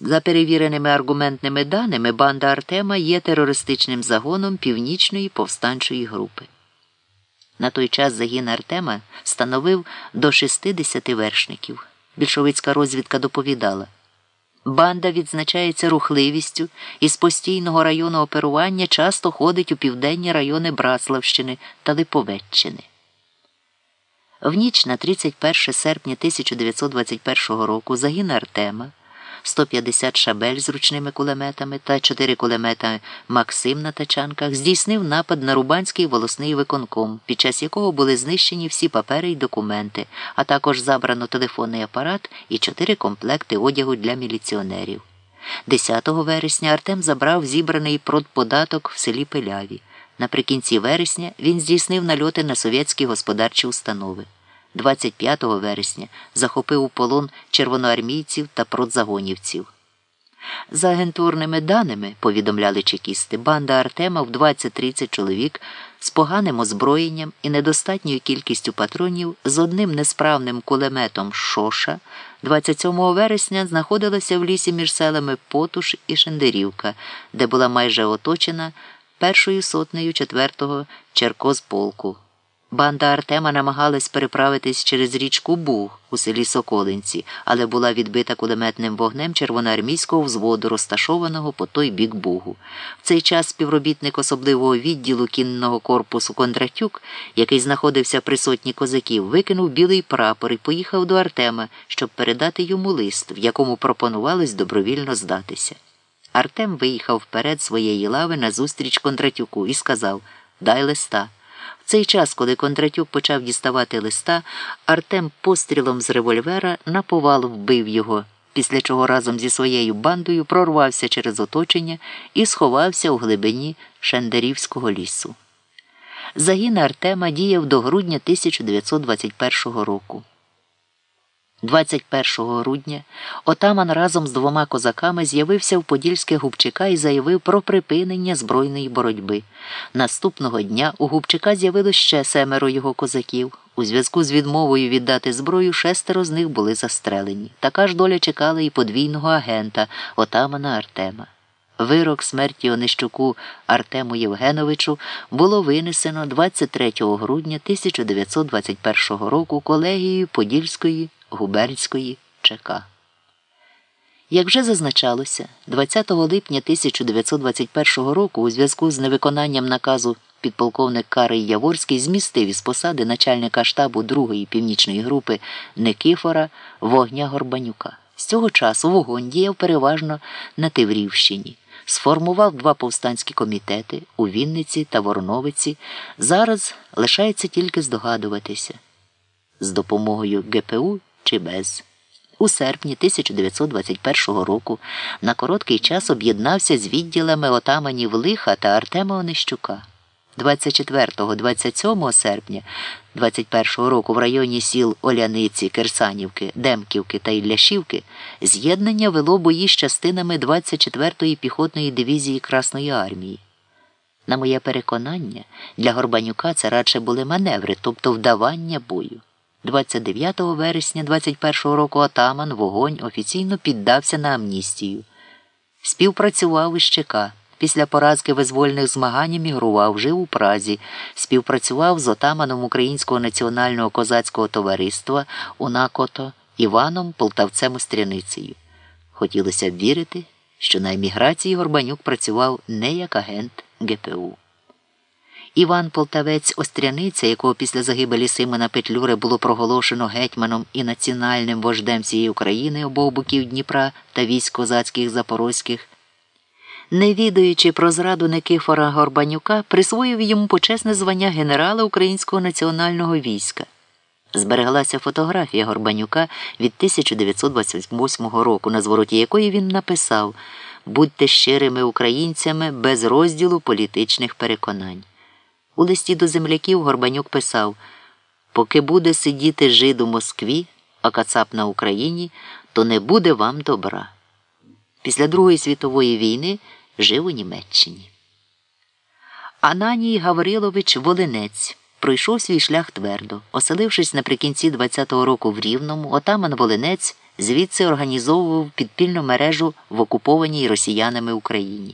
За перевіреними аргументними даними, банда Артема є терористичним загоном північної повстанчої групи. На той час загін Артема становив до 60 вершників. Більшовицька розвідка доповідала. Банда відзначається рухливістю і з постійного району оперування часто ходить у південні райони Браславщини та Липовеччини. В ніч на 31 серпня 1921 року загін Артема, 150 шабель з ручними кулеметами та 4 кулемета Максим на тачанках здійснив напад на Рубанський волосний виконком, під час якого були знищені всі папери й документи, а також забрано телефонний апарат і 4 комплекти одягу для міліціонерів. 10 вересня Артем забрав зібраний продподаток в селі Пиляві. Наприкінці вересня він здійснив нальоти на совєтські господарчі установи. 25 вересня захопив у полон червоноармійців та продзагонівців. За агентурними даними, повідомляли чекісти, банда Артема в 20-30 чоловік з поганим озброєнням і недостатньою кількістю патронів з одним несправним кулеметом Шоша 27 вересня знаходилася в лісі між селами Потуш і Шендерівка, де була майже оточена першою сотнею 4-го Черкозполку. Банда Артема намагалась переправитись через річку Буг у селі Соколинці, але була відбита кулеметним вогнем червоноармійського взводу, розташованого по той бік Бугу. В цей час співробітник особливого відділу кінного корпусу Кондратюк, який знаходився при сотні козаків, викинув білий прапор і поїхав до Артема, щоб передати йому лист, в якому пропонувалось добровільно здатися. Артем виїхав вперед своєї лави назустріч Кондратюку і сказав Дай листа. Цей час, коли Кондратюк почав діставати листа, Артем пострілом з револьвера на повал вбив його, після чого разом зі своєю бандою прорвався через оточення і сховався у глибині Шендерівського лісу. Загін Артема діяв до грудня 1921 року. 21 грудня отаман разом з двома козаками з'явився в Подільське Губчика і заявив про припинення збройної боротьби. Наступного дня у Губчика з'явилось ще семеро його козаків. У зв'язку з відмовою віддати зброю шестеро з них були застрелені. Така ж доля чекала і подвійного агента, отамана Артема. Вирок смерті Онищуку Артему Євгеновичу було винесено 23 грудня 1921 року колегією Подільської губернської ЧК. Як вже зазначалося, 20 липня 1921 року у зв'язку з невиконанням наказу підполковник Карий Яворський змістив із посади начальника штабу Другої північної групи Никифора Вогня Горбанюка. З цього часу вогонь діяв переважно на Тиврівщині. Сформував два повстанські комітети у Вінниці та Вороновиці. Зараз лишається тільки здогадуватися. З допомогою ГПУ чи без. У серпні 1921 року на короткий час об'єднався з відділами отаманів Лиха та Артема Онищука. 24-27 серпня 21 року в районі сіл Оляниці, Керсанівки, Демківки та Ілляшівки з'єднання вело бої з частинами 24-ї піхотної дивізії Красної армії. На моє переконання, для Горбанюка це радше були маневри, тобто вдавання бою. 29 вересня 21 року отаман вогонь офіційно піддався на амністію. Співпрацював із ЧК. Після поразки визвольних змагань мігрував, жив у Празі, співпрацював з отаманом Українського національного козацького товариства УНАКОТО Іваном Полтавцем Остряницею. Хотілося б вірити, що на еміграції Горбанюк працював не як агент ГПУ. Іван Полтавець Остряниця, якого після загибелі Симона Петлюри було проголошено гетьманом і національним вождем всієї України обох боків Дніпра та військ козацьких запорозьких, не відаючи про зраду Никифора Горбанюка, присвоїв йому почесне звання генерала Українського національного війська. Збереглася фотографія Горбанюка від 1928 року, на звороті якої він написав Будьте щирими українцями без розділу політичних переконань. У листі до земляків Горбанюк писав Поки буде сидіти жид у Москві, а Кацап на Україні, то не буде вам добра. Після Другої світової війни жив у Німеччині. Ананій Гаврилович Волинець пройшов свій шлях твердо. Оселившись наприкінці 20-го року в Рівному, отаман Волинець звідси організовував підпільну мережу в окупованій росіянами Україні.